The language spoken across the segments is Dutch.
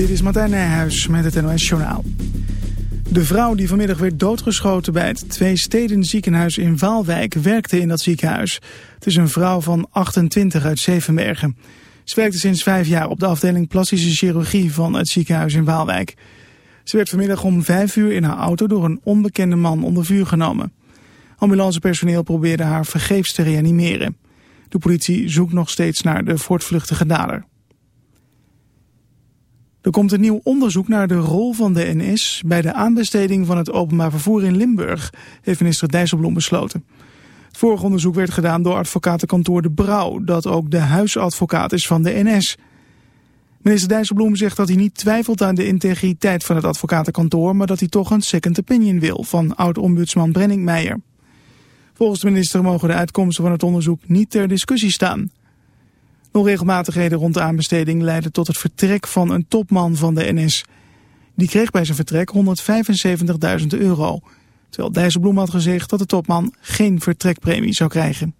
Dit is Martijn Nijhuis met het NOS Journaal. De vrouw die vanmiddag werd doodgeschoten bij het Twee Steden ziekenhuis in Waalwijk werkte in dat ziekenhuis. Het is een vrouw van 28 uit Zevenbergen. Ze werkte sinds vijf jaar op de afdeling plastische chirurgie van het ziekenhuis in Waalwijk. Ze werd vanmiddag om vijf uur in haar auto door een onbekende man onder vuur genomen. Ambulancepersoneel probeerde haar vergeefs te reanimeren. De politie zoekt nog steeds naar de voortvluchtige dader. Er komt een nieuw onderzoek naar de rol van de NS bij de aanbesteding van het openbaar vervoer in Limburg, heeft minister Dijsselbloem besloten. Het vorige onderzoek werd gedaan door advocatenkantoor De Brouw, dat ook de huisadvocaat is van de NS. Minister Dijsselbloem zegt dat hij niet twijfelt aan de integriteit van het advocatenkantoor, maar dat hij toch een second opinion wil van oud-ombudsman Brenning Meijer. Volgens de minister mogen de uitkomsten van het onderzoek niet ter discussie staan. Onregelmatigheden rond de aanbesteding leidden tot het vertrek van een topman van de NS. Die kreeg bij zijn vertrek 175.000 euro. Terwijl Dijsselbloem had gezegd dat de topman geen vertrekpremie zou krijgen.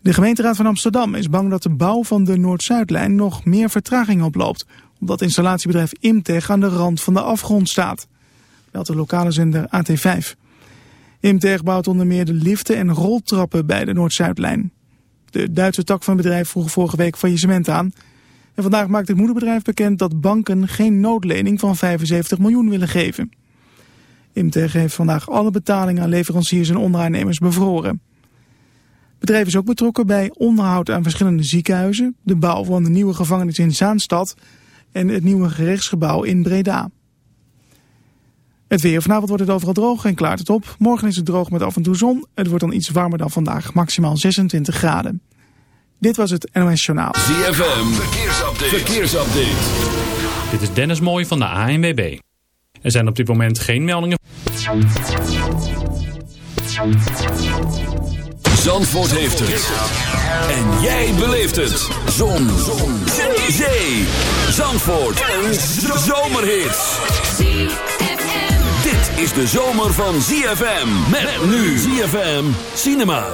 De gemeenteraad van Amsterdam is bang dat de bouw van de Noord-Zuidlijn nog meer vertraging oploopt. Omdat installatiebedrijf Imtech aan de rand van de afgrond staat. Meldt de lokale zender AT5. Imtech bouwt onder meer de liften en roltrappen bij de Noord-Zuidlijn. De Duitse tak van het bedrijf vroeg vorige week faillissement aan. En vandaag maakt het moederbedrijf bekend dat banken geen noodlening van 75 miljoen willen geven. Imtech heeft vandaag alle betalingen aan leveranciers en onderaannemers bevroren. Het bedrijf is ook betrokken bij onderhoud aan verschillende ziekenhuizen, de bouw van de nieuwe gevangenis in Zaanstad en het nieuwe gerechtsgebouw in Breda. Het weer. Vanavond wordt het overal droog en klaart het op. Morgen is het droog met af en toe zon. Het wordt dan iets warmer dan vandaag, maximaal 26 graden. Dit was het NOS Journaal. ZFM. Verkeersupdate. Verkeersupdate. Dit is Dennis Mooij van de ANWB. Er zijn op dit moment geen meldingen. Zandvoort heeft het. En jij beleeft het. Zon. Zon. Zee. Zandvoort. Een zomerhit is de zomer van ZFM. Met nu ZFM Cinema.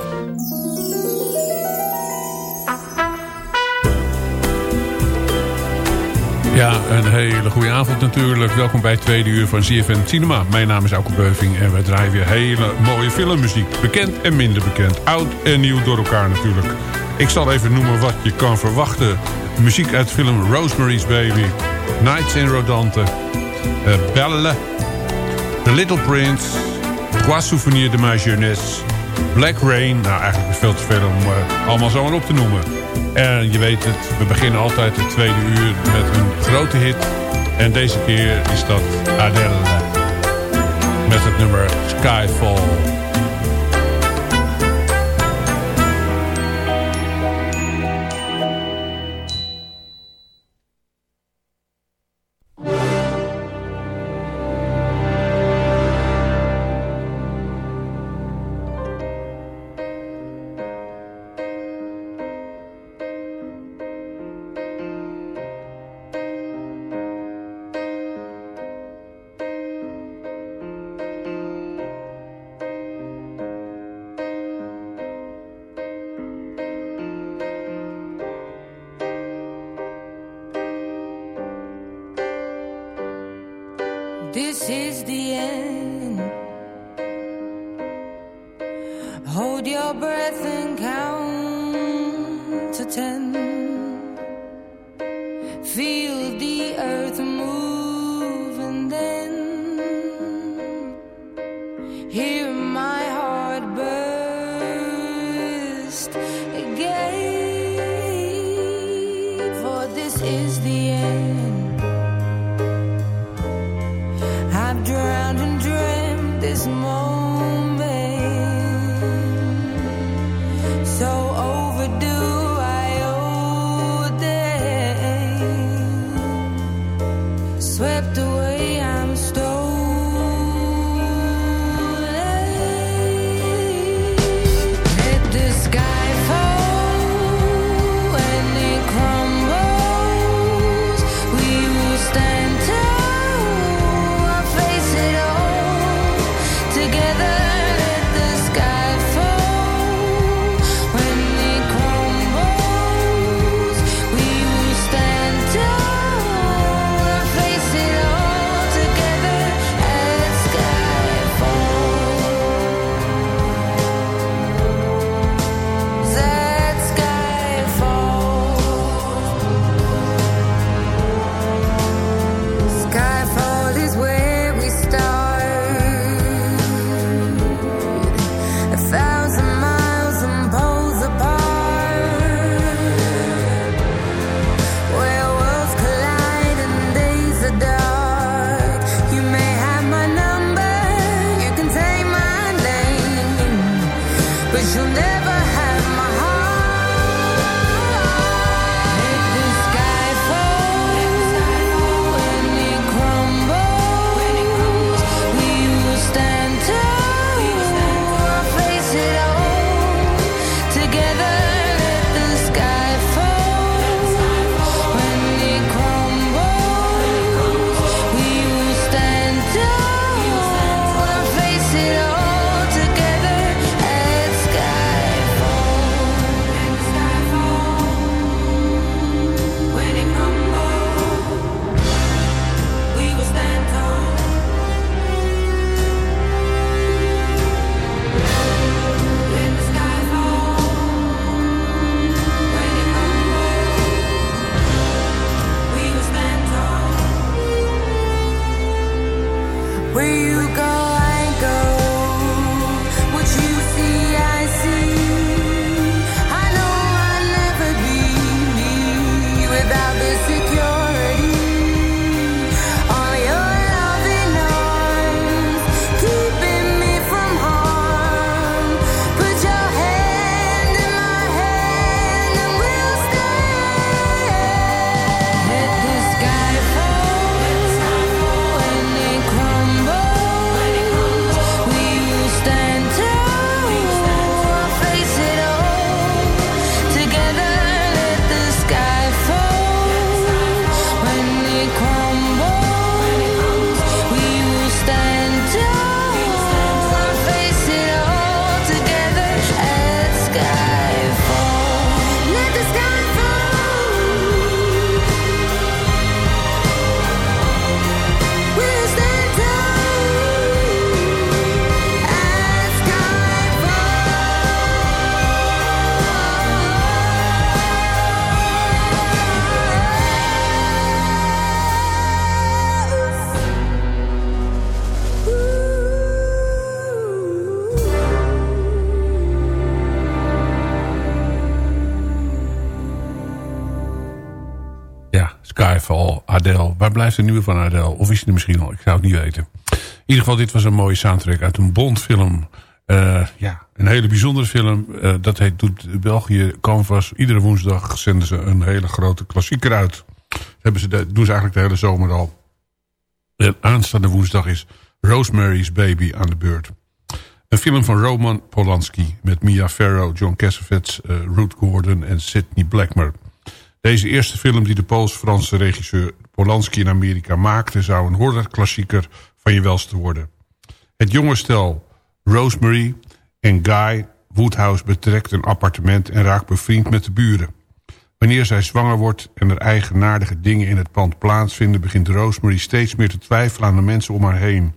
Ja, een hele goede avond natuurlijk. Welkom bij het tweede uur van ZFM Cinema. Mijn naam is Auke Beuving en we draaien hele mooie filmmuziek. Bekend en minder bekend. Oud en nieuw door elkaar natuurlijk. Ik zal even noemen wat je kan verwachten. Muziek uit film Rosemary's Baby. Nights in Rodante. Uh, Belle The Little Prince, Trois Souvenirs de ma jeunesse, Black Rain. Nou, eigenlijk is veel te veel om uh, allemaal zomaar op te noemen. En je weet het, we beginnen altijd het tweede uur met een grote hit. En deze keer is dat Adele met het nummer Skyfall. This is the end. You'll never blijft de nieuwe van Adele? Of is er misschien al? Ik zou het niet weten. In ieder geval, dit was een mooie soundtrack uit een Bondfilm. Uh, ja, een hele bijzondere film. Uh, dat heet doet België Canvas. Iedere woensdag zenden ze een hele grote klassieker uit. Dat hebben ze, dat doen ze eigenlijk de hele zomer al. En aanstaande woensdag is Rosemary's Baby aan de beurt. Een film van Roman Polanski met Mia Farrow, John Cassavetes, uh, Ruth Gordon en Sidney Blackmer. Deze eerste film die de Pools-Franse regisseur Polanski in Amerika maakte... zou een horrorklassieker van je welste worden. Het jonge stel Rosemary en Guy Woodhouse betrekt een appartement... en raakt bevriend met de buren. Wanneer zij zwanger wordt en er eigenaardige dingen in het pand plaatsvinden... begint Rosemary steeds meer te twijfelen aan de mensen om haar heen...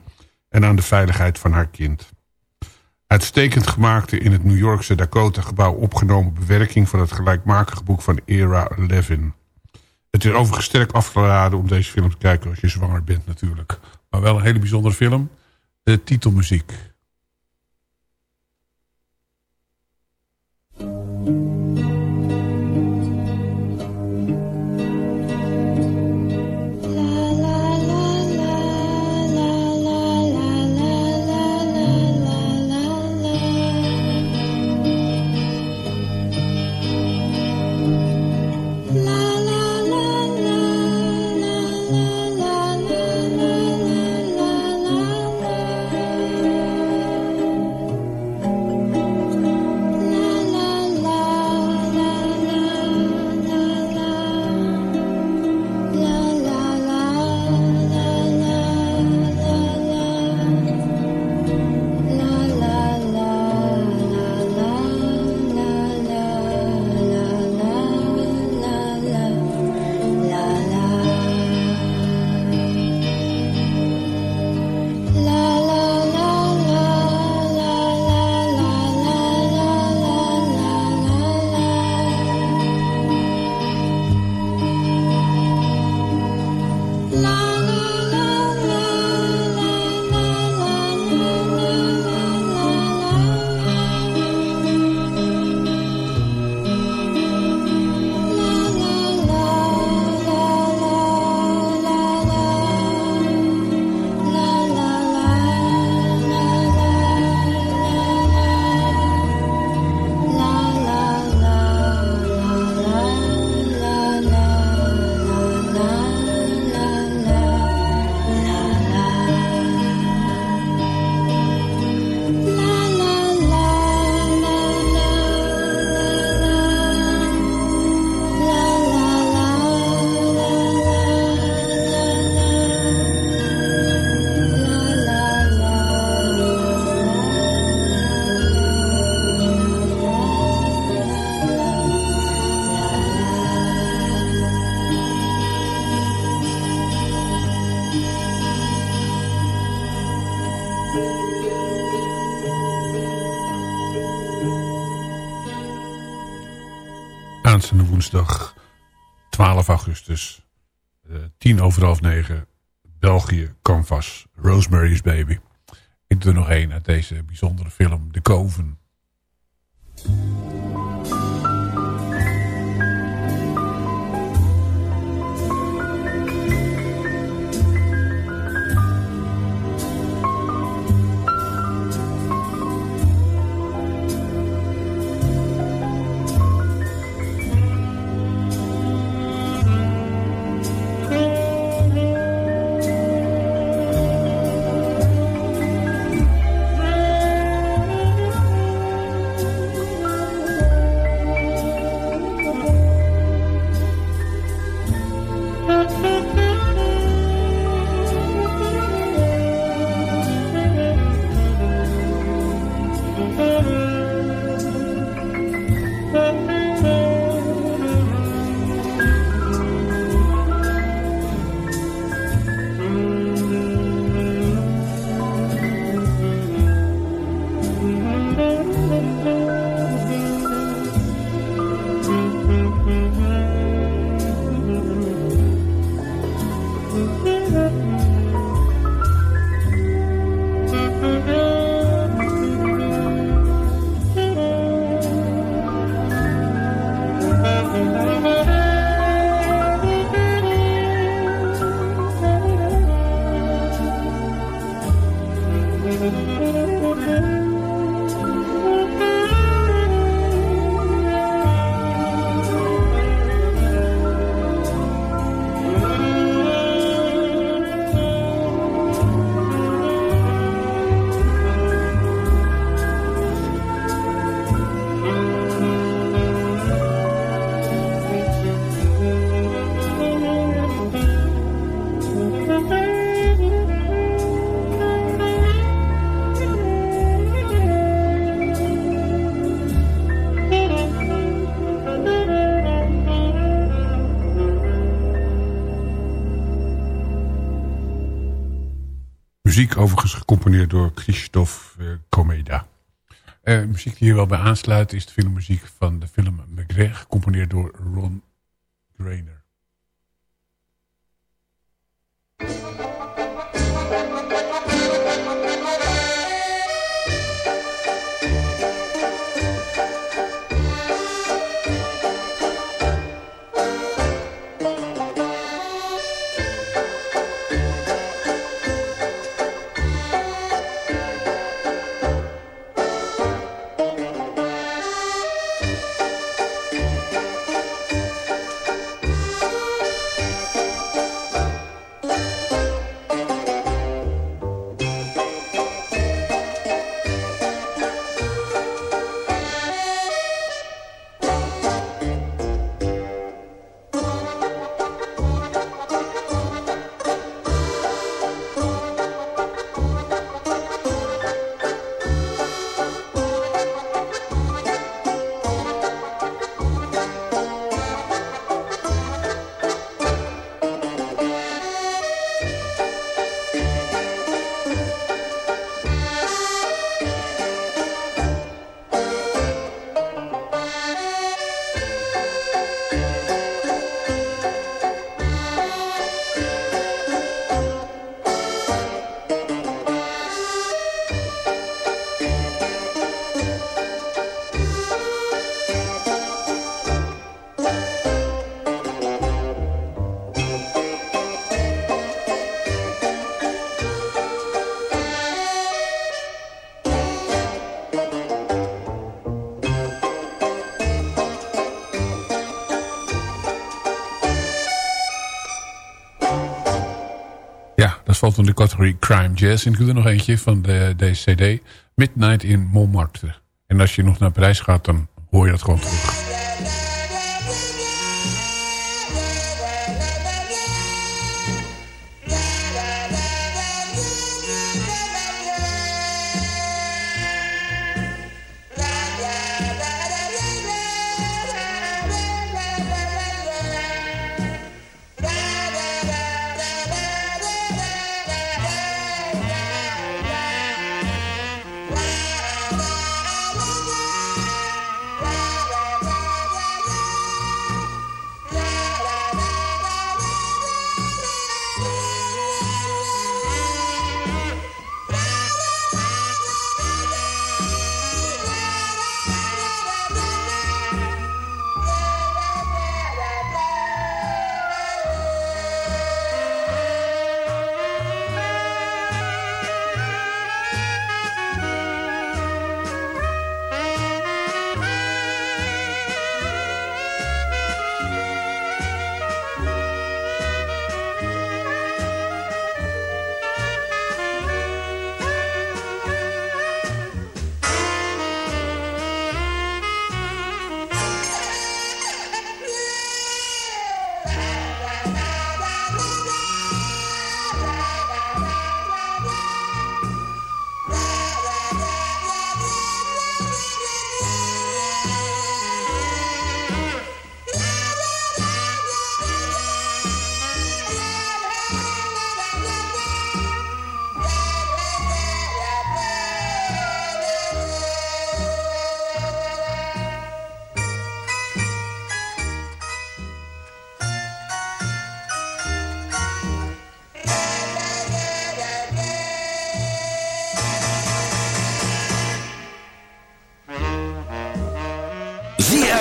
en aan de veiligheid van haar kind. Uitstekend gemaakte in het New Yorkse Dakota-gebouw opgenomen bewerking van het gelijkmakige boek van Era Levin. Het is overigens sterk afgeraden om deze film te kijken als je zwanger bent natuurlijk. Maar wel een hele bijzondere film. De titelmuziek. Aanstaande woensdag 12 augustus. Uh, tien over half negen. België, Canvas, Rosemary's Baby. Ik doe er nog één uit deze bijzondere film, De Koven. Door Christophe uh, Comeda. Uh, muziek die hier wel bij aansluit is de filmmuziek van de film McGregor, gecomponeerd door Ron Grainer. Valt de categorie Crime Jazz. En ik doe er nog eentje van de, deze cd. Midnight in Montmartre. En als je nog naar Parijs gaat, dan hoor je dat gewoon terug.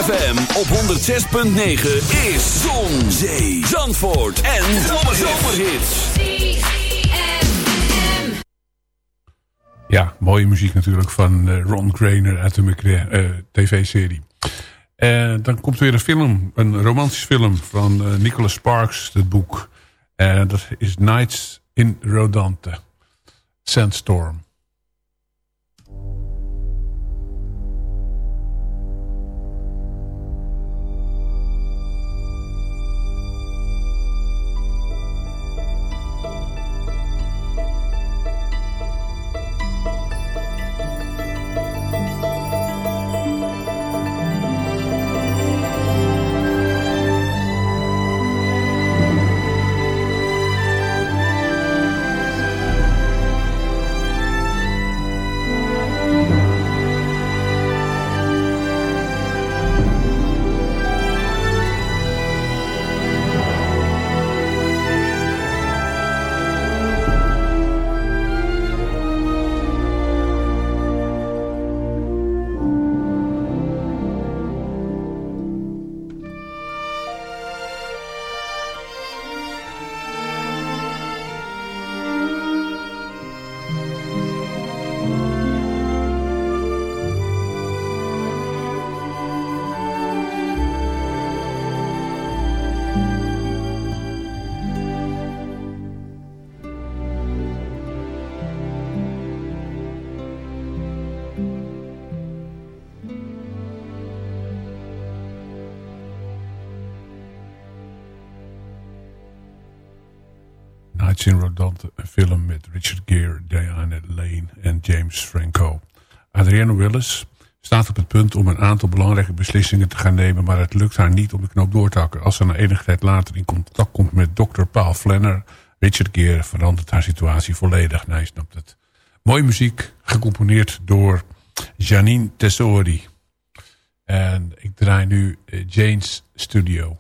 Op 106.9 is Zon, Zee, Zandvoort en Zomerhits. Ja, mooie muziek natuurlijk van uh, Ron Grainer uit de uh, tv-serie. Uh, dan komt weer een film, een romantisch film van Nicholas Sparks, het boek. dat is Nights in Rodante, Sandstorm. Een film met Richard Gere, Diana Lane en James Franco. Adrienne Willis staat op het punt om een aantal belangrijke beslissingen te gaan nemen... maar het lukt haar niet om de knoop door te hakken. Als ze na enige tijd later in contact komt met Dr. Paul Flanner... Richard Gere verandert haar situatie volledig. Nou, je snapt het. Mooie muziek, gecomponeerd door Janine Tessori. En ik draai nu eh, Jane's Studio.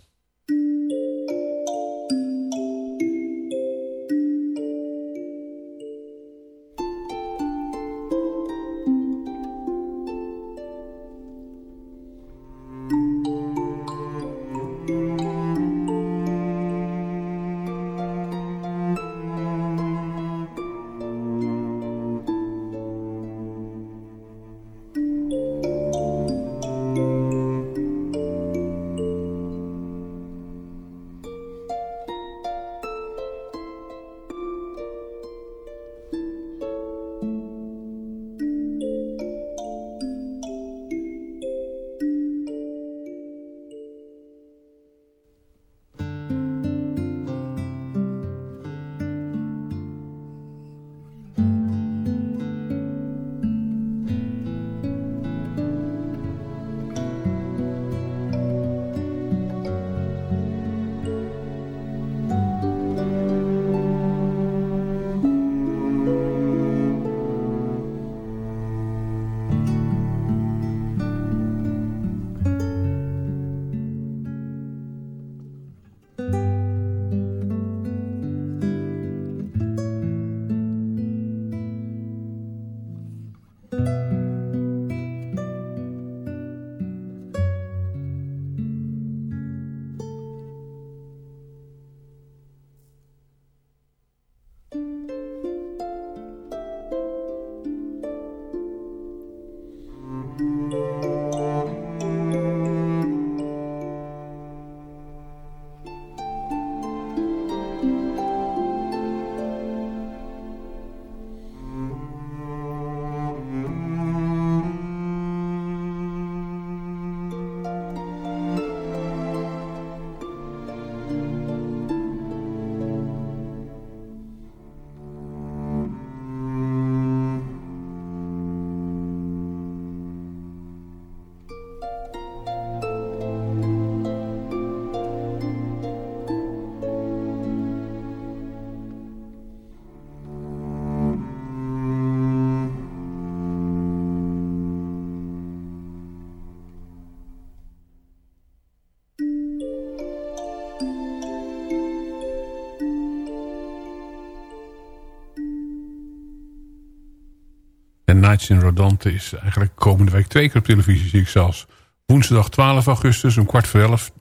Nights in Rodante is eigenlijk komende week twee keer op televisie, zie ik zelfs. Woensdag 12 augustus om kwart voor elf,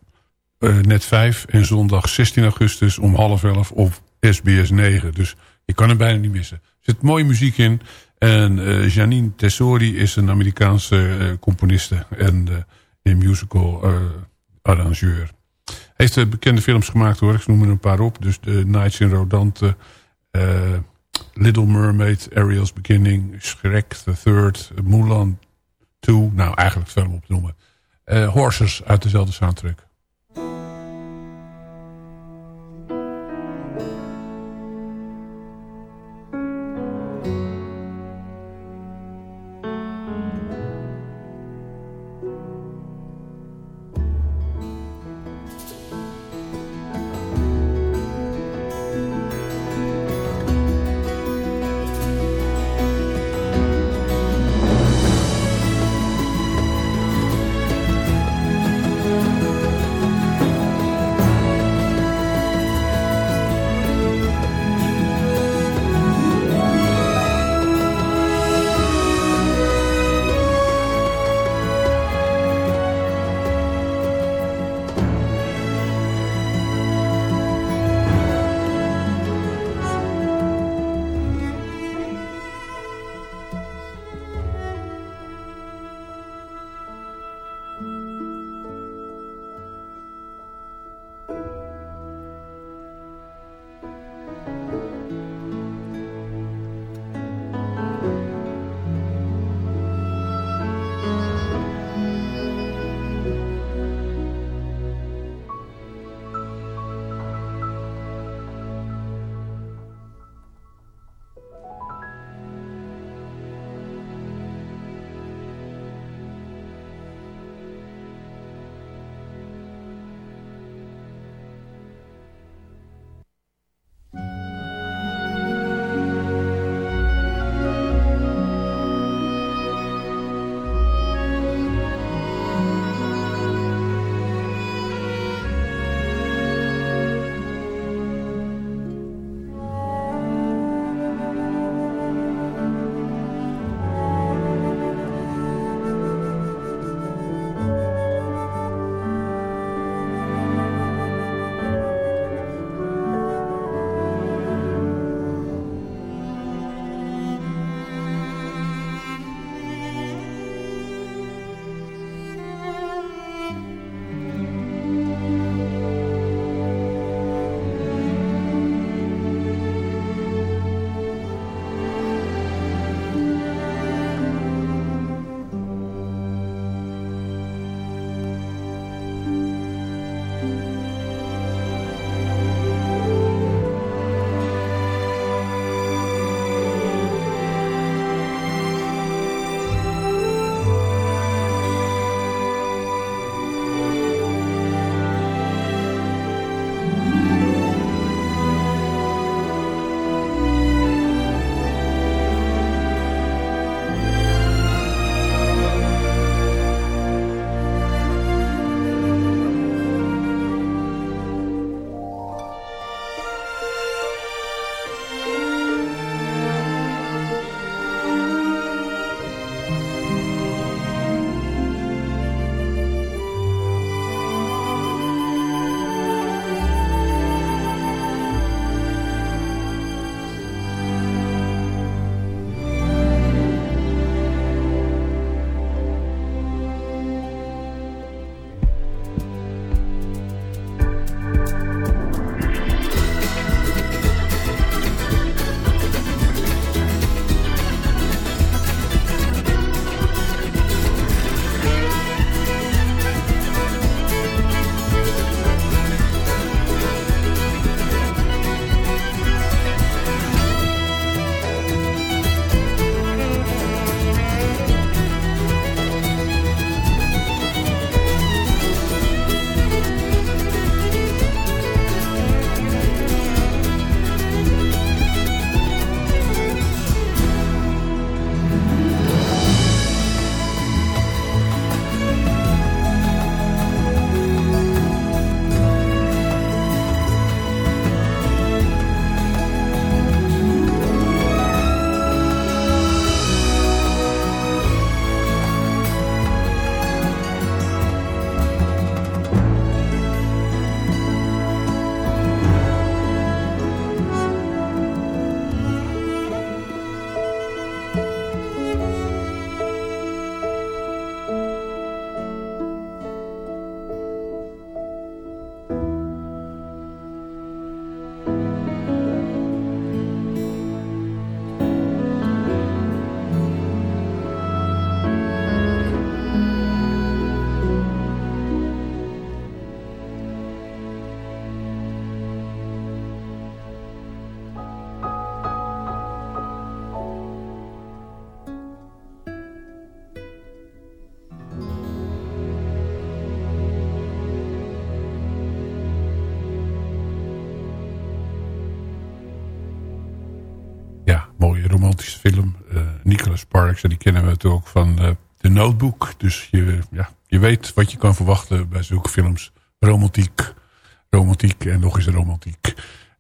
uh, net vijf. En zondag 16 augustus om half elf op SBS 9. Dus je kan hem bijna niet missen. Er zit mooie muziek in. En uh, Janine Tessori is een Amerikaanse uh, componiste en een musical arrangeur. Heeft bekende films gemaakt hoor, ik noem er een paar op. Dus de Nights in Rodante... Little Mermaid, Ariel's Beginning, Shrek the Third, Mulan 2. Nou, eigenlijk veel op te noemen. Uh, Horses uit dezelfde soundtrack. Die kennen we natuurlijk ook van uh, The Notebook. Dus je, ja, je weet wat je kan verwachten bij zulke films. Romantiek, romantiek en nog eens romantiek.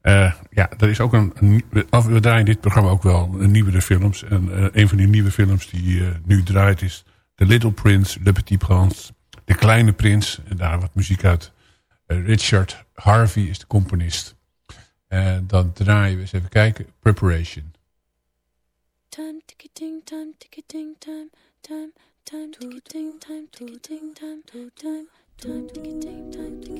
Uh, ja, er is ook een, we draaien dit programma ook wel nieuwere films. En uh, een van die nieuwe films die nu draait is The Little Prince, Le Petit Prince, De Kleine Prins. En daar wat muziek uit. Richard Harvey is de componist. En dan draaien we eens even kijken. Preparation. Ticketing, time ticketing, time, time, time ticketing, time ticketing, time, time, time ticketing, time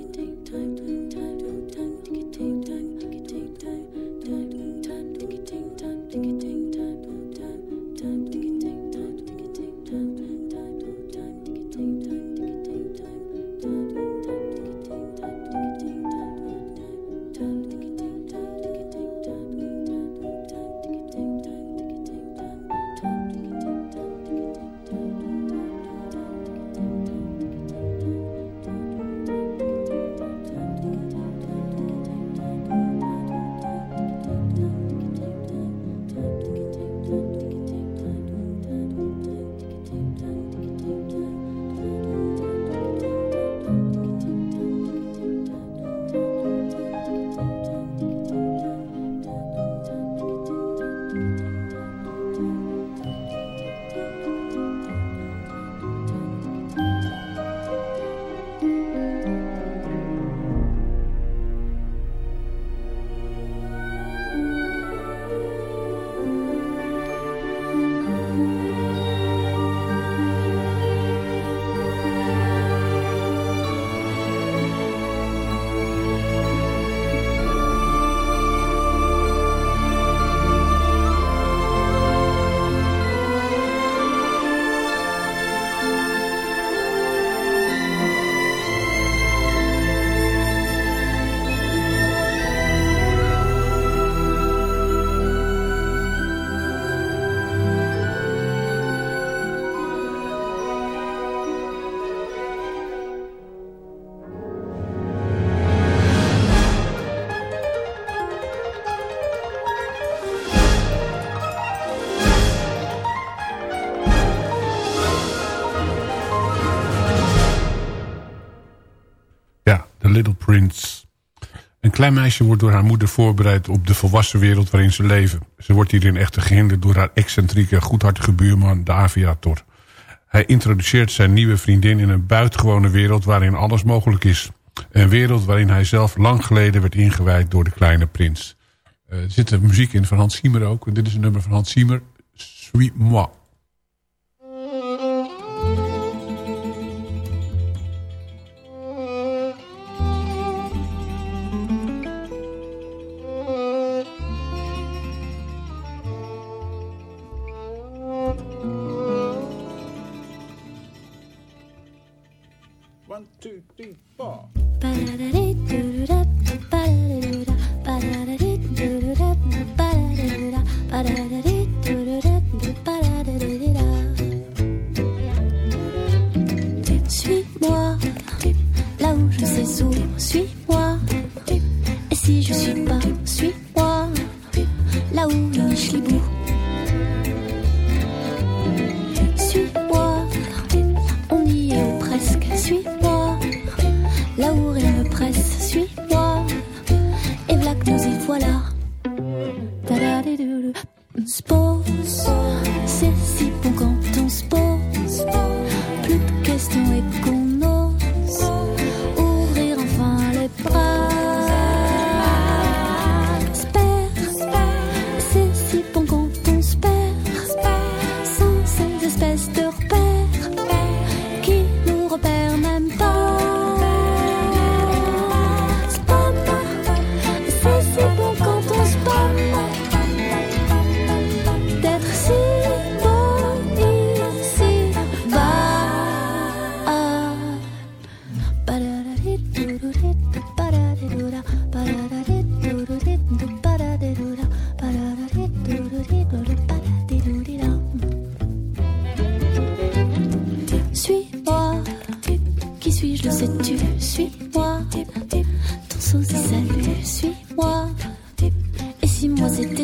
klein meisje wordt door haar moeder voorbereid op de volwassen wereld waarin ze leven. Ze wordt hierin echter gehinderd door haar excentrieke, goedhartige buurman, de aviator. Hij introduceert zijn nieuwe vriendin in een buitengewone wereld waarin alles mogelijk is. Een wereld waarin hij zelf lang geleden werd ingewijd door de kleine prins. Uh, er zit muziek in van Hans Siemer ook. Dit is een nummer van Hans Siemer, Suis moi.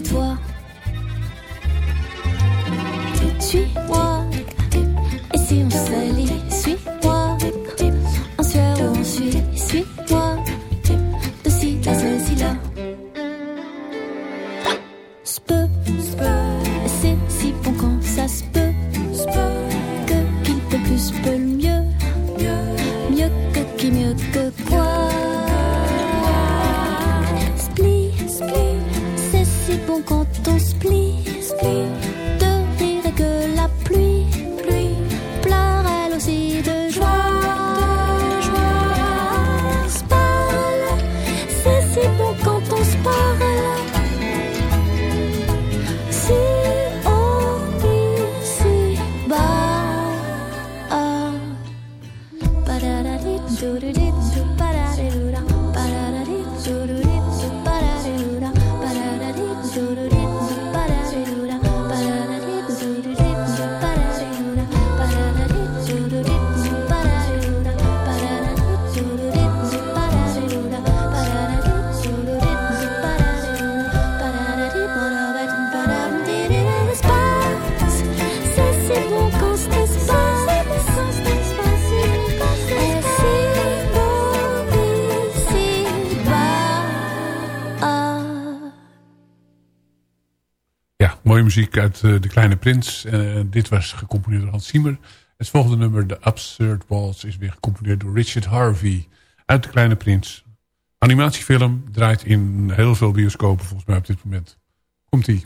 toi. Dis-tu moi uit uh, De Kleine Prins. Uh, dit was gecomponeerd door Hans Zimmer. Het volgende nummer, The Absurd Waltz, is weer gecomponeerd door Richard Harvey. Uit De Kleine Prins. Animatiefilm draait in heel veel bioscopen volgens mij op dit moment. Komt-ie.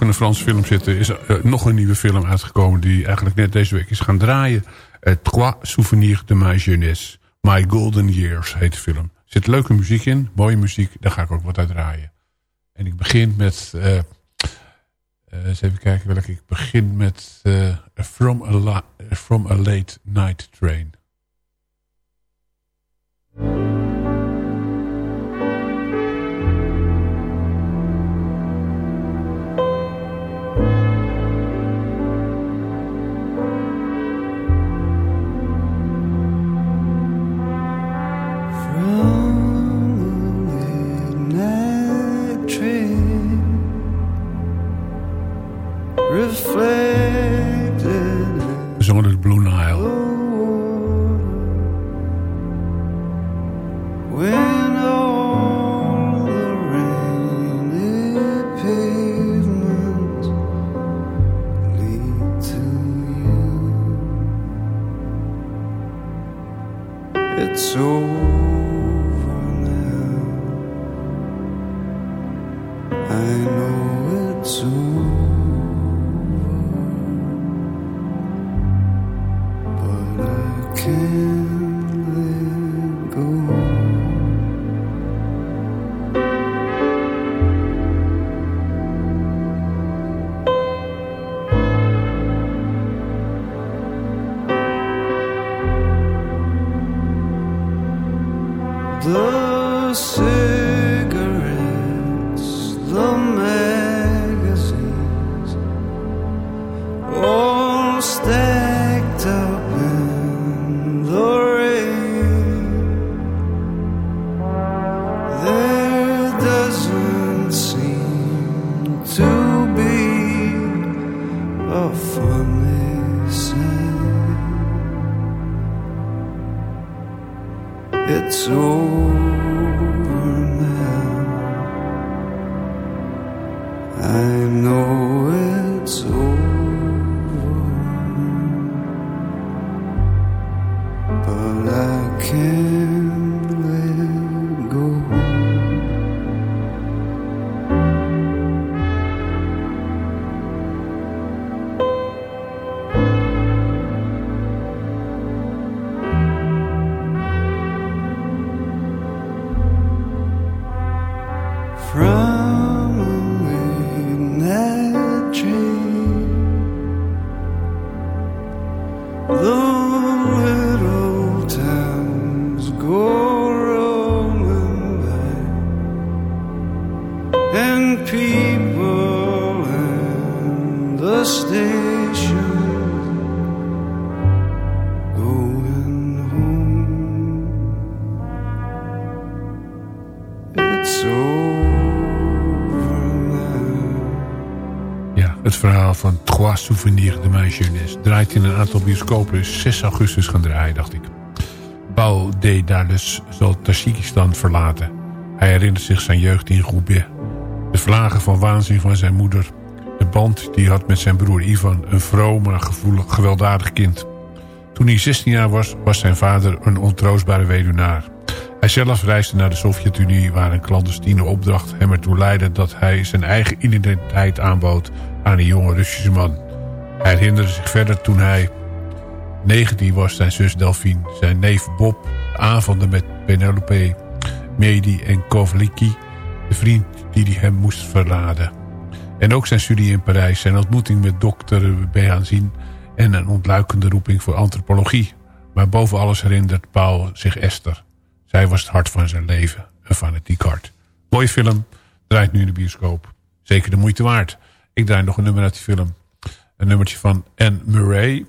In een Franse film zitten... is er nog een nieuwe film uitgekomen... die eigenlijk net deze week is gaan draaien. Uh, Trois Souvenirs de ma jeunesse. My Golden Years heet de film. Er zit leuke muziek in, mooie muziek. Daar ga ik ook wat uit draaien. En ik begin met... Uh, eens even kijken welke ik begin met... from, a from a Late Night Train. Know it's over, but I can't aantal bioscopen 6 augustus gaan draaien, dacht ik. Bao de Dales zal Tajikistan verlaten. Hij herinnert zich zijn jeugd in Roubaix. De vlagen van waanzin van zijn moeder. De band die hij had met zijn broer Ivan. Een vroom, maar gevoelig, gewelddadig kind. Toen hij 16 jaar was, was zijn vader een ontroostbare weduwnaar. Hij zelf reisde naar de Sovjet-Unie... waar een clandestine opdracht hem ertoe leidde... dat hij zijn eigen identiteit aanbood aan een jonge Russische man. Hij herinnerde zich verder toen hij 19 was... zijn zus Delphine, zijn neef Bob... de avonden met Penelope, Medi en Kovliki... de vriend die hij hem moest verraden. En ook zijn studie in Parijs, zijn ontmoeting met dokter Behanzin... en een ontluikende roeping voor antropologie. Maar boven alles herinnert Paul zich Esther... Zij was het hart van zijn leven. Een fanatiek hart. Mooie film. Draait nu in de bioscoop. Zeker de moeite waard. Ik draai nog een nummer uit die film. Een nummertje van Anne Murray.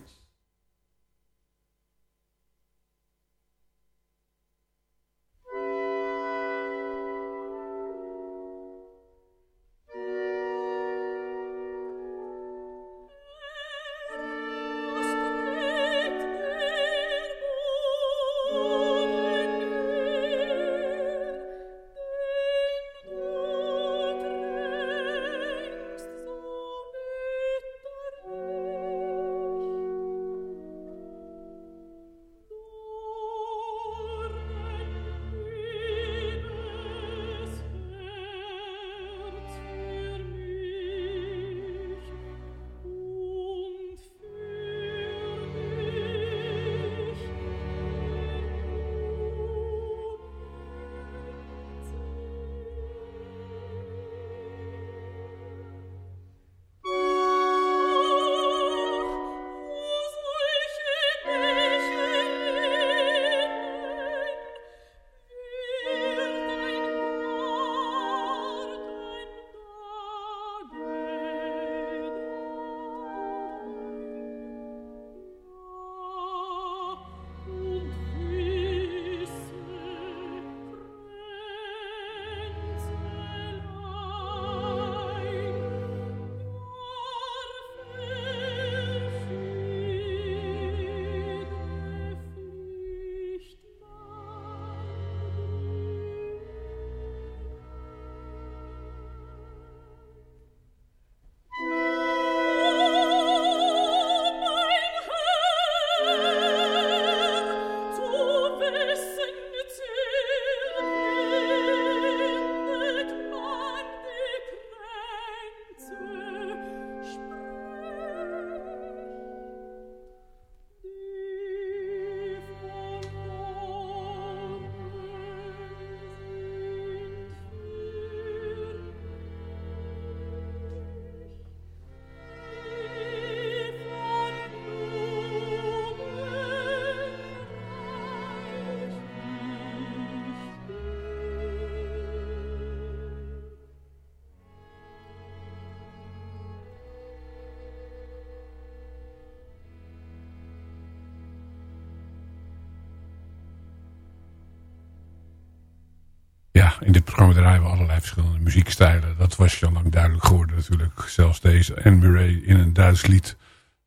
Programma draaien we allerlei verschillende muziekstijlen. Dat was je al lang duidelijk geworden natuurlijk. Zelfs deze Anne in een Duits lied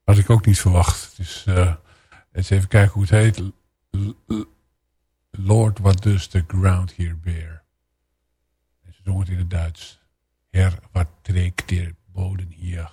had ik ook niet verwacht. Dus uh, eens even kijken hoe het heet. Lord, what does the ground here bear? En ze zong het in het Duits. Her, wat trekt de bodem hier?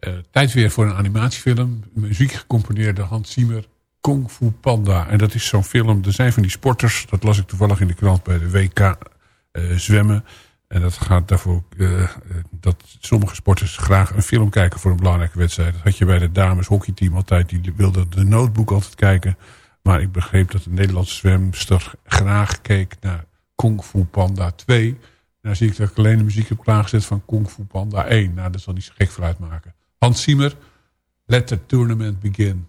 Uh, tijd weer voor een animatiefilm. Muziek gecomponeerd door Hans Ziemer. Kung Fu Panda. En dat is zo'n film. Er zijn van die sporters. Dat las ik toevallig in de krant bij de WK uh, zwemmen. En dat gaat daarvoor uh, dat sommige sporters graag een film kijken voor een belangrijke wedstrijd. Dat had je bij de dames hockeyteam altijd. Die wilde de notebook altijd kijken. Maar ik begreep dat de Nederlandse zwemster graag keek naar Kung Fu Panda 2. Nou zie ik dat ik alleen de muziek heb klaargezet van Kung Fu Panda 1. Nou, dat zal niet zo gek vooruit maken. Hans Siemer, Let the Tournament Begin.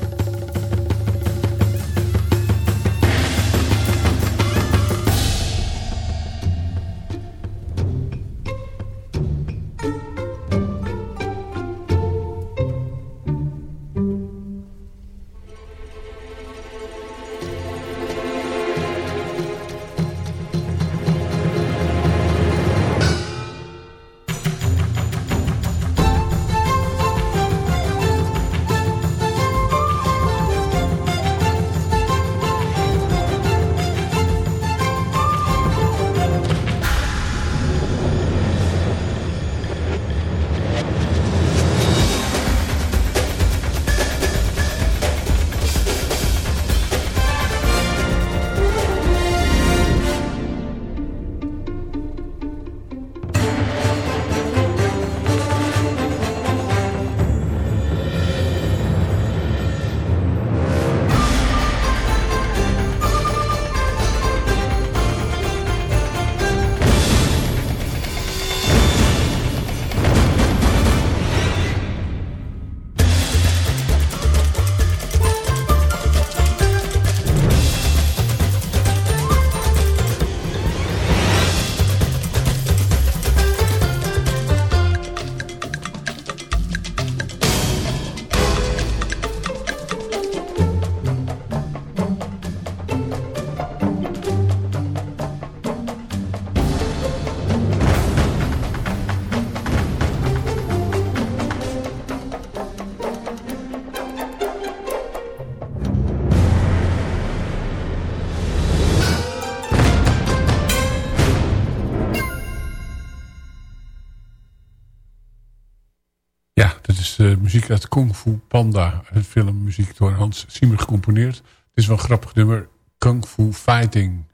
muziek uit Kung Fu Panda. Een filmmuziek door Hans Zimmer gecomponeerd. Het is wel een grappig nummer. Kung Fu Fighting.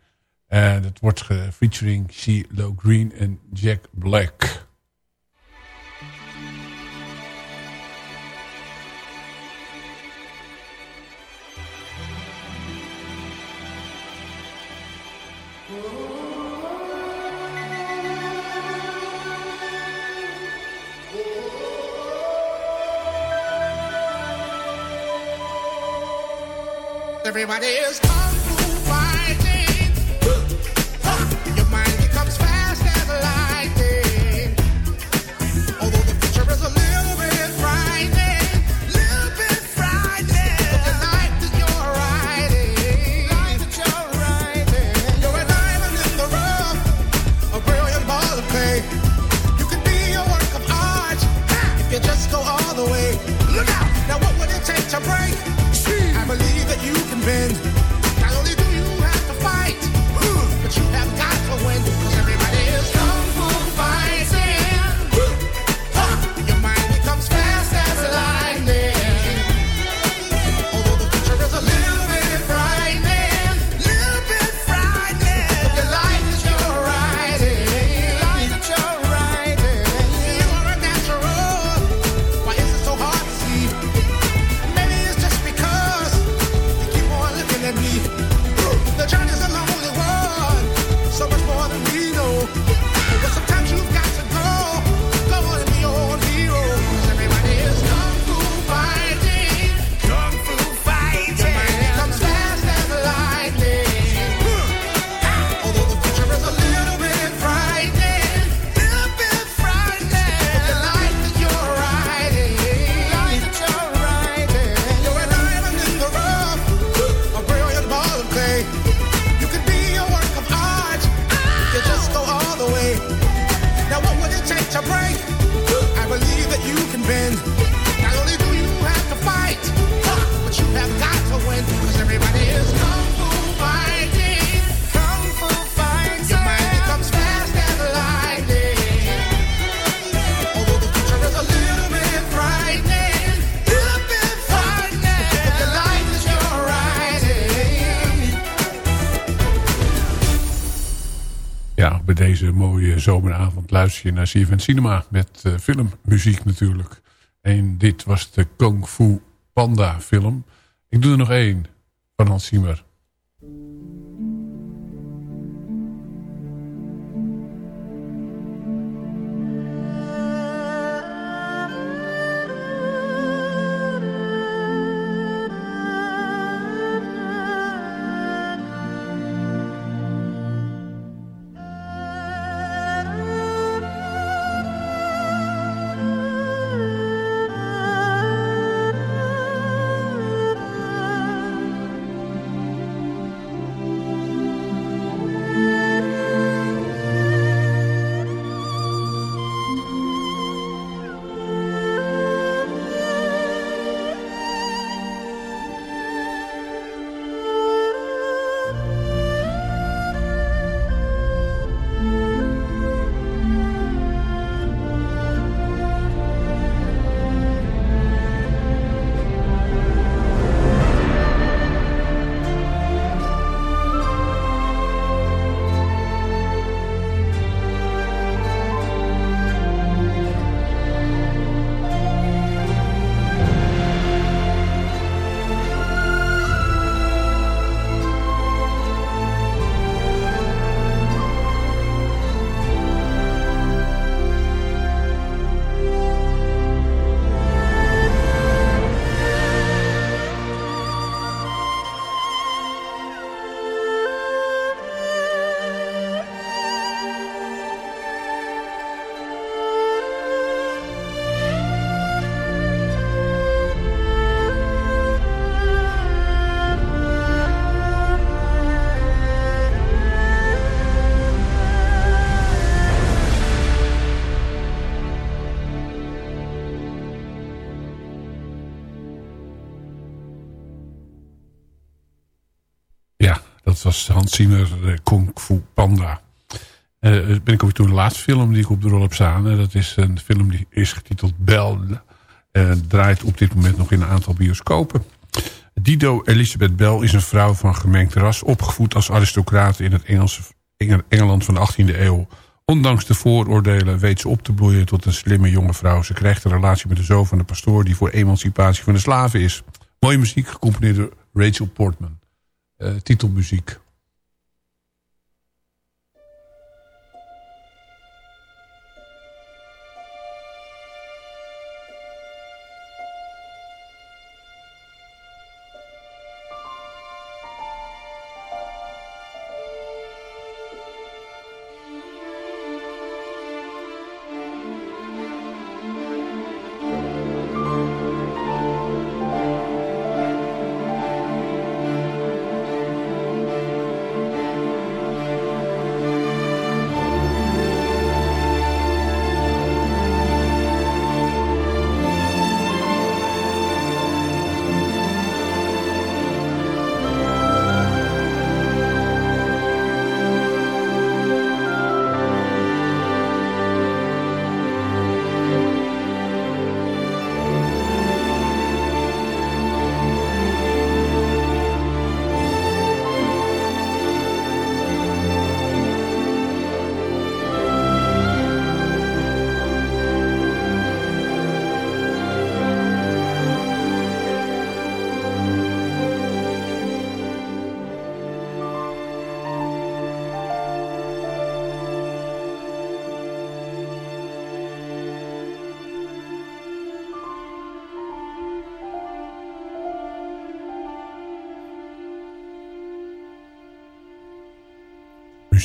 En het wordt featuring CeeLo Green en Jack Black. Everybody is zomeravond luister je naar CFN Cinema met uh, filmmuziek natuurlijk. En dit was de Kung Fu Panda film. Ik doe er nog één van Hans Zimmer. Zimmer, Kung Fu Panda. Uh, ben ik ook toen de laatste film die ik op de rol heb staan. dat is een film die is getiteld Bel. En draait op dit moment nog in een aantal bioscopen. Dido Elizabeth Bell is een vrouw van gemengd ras... opgevoed als aristocraat in het Engelse, Engeland van de 18e eeuw. Ondanks de vooroordelen weet ze op te bloeien tot een slimme jonge vrouw. Ze krijgt een relatie met de zoon van de pastoor... die voor emancipatie van de slaven is. Mooie muziek, gecomponeerd door Rachel Portman. Uh, titelmuziek.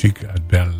Muziek uit Belle.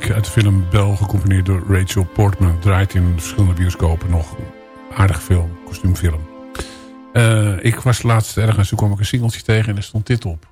Uit de film Bell, gecomponeerd door Rachel Portman. Draait in verschillende bioscopen nog aardig veel kostuumfilm. Uh, ik was laatst ergens, toen kwam ik een singeltje tegen en er stond dit op.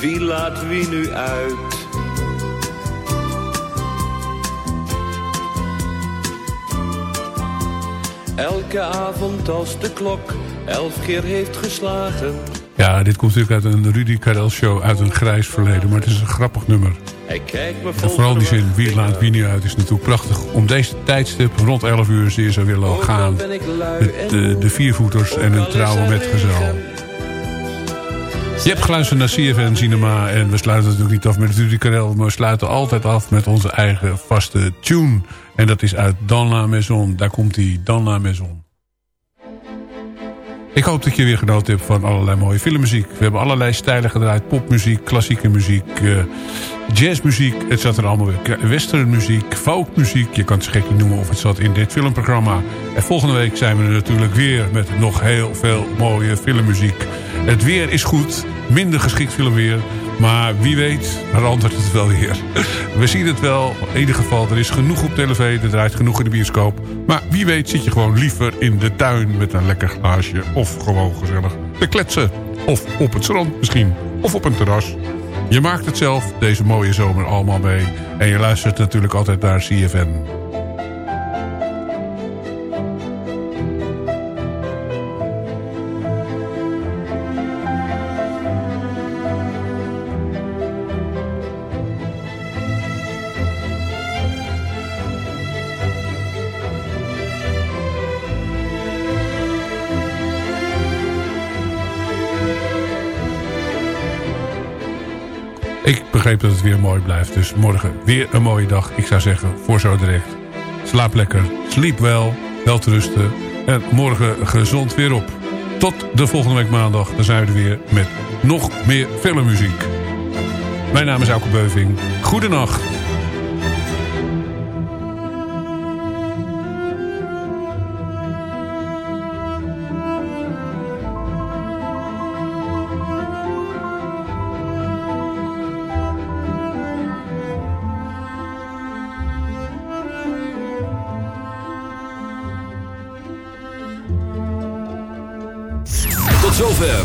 Wie laat wie nu uit? Elke avond als de klok elf keer heeft geslagen. Ja, dit komt natuurlijk uit een Rudy Karel show uit een grijs verleden. Maar het is een grappig nummer. En vooral die zin, wie laat wie nu uit, is natuurlijk prachtig. Om deze tijdstip, rond 11 uur, zeer zou willen gaan. Met en de, de viervoeters en is trouwe metgezel. Je hebt geluisterd naar CFN Cinema en we sluiten natuurlijk niet af met Rudy Karel. Maar we sluiten altijd af met onze eigen vaste tune. En dat is uit Dan La Maison. Daar komt die Dan La Maison. Ik hoop dat je weer genoten hebt van allerlei mooie filmmuziek. We hebben allerlei stijlen gedraaid. Popmuziek, klassieke muziek, eh, jazzmuziek. Het zat er allemaal weer. Westernmuziek, folkmuziek. Je kan het gek niet noemen of het zat in dit filmprogramma. En volgende week zijn we er natuurlijk weer met nog heel veel mooie filmmuziek. Het weer is goed. Minder geschikt filmweer. Maar wie weet verandert het wel weer. We zien het wel. In ieder geval, er is genoeg op tv. Er draait genoeg in de bioscoop. Maar wie weet zit je gewoon liever in de tuin met een lekker glaasje. Of gewoon gezellig te kletsen. Of op het strand misschien. Of op een terras. Je maakt het zelf deze mooie zomer allemaal mee. En je luistert natuurlijk altijd naar CFN. Dat het weer mooi blijft. Dus morgen weer een mooie dag. Ik zou zeggen, voor zo. Slaap lekker, sliep wel, wel te rusten. En morgen gezond weer op. Tot de volgende week maandag. Dan zijn we er weer met nog meer filmmuziek. Mijn naam is Auke Beuving. Goedenacht.